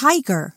tiger.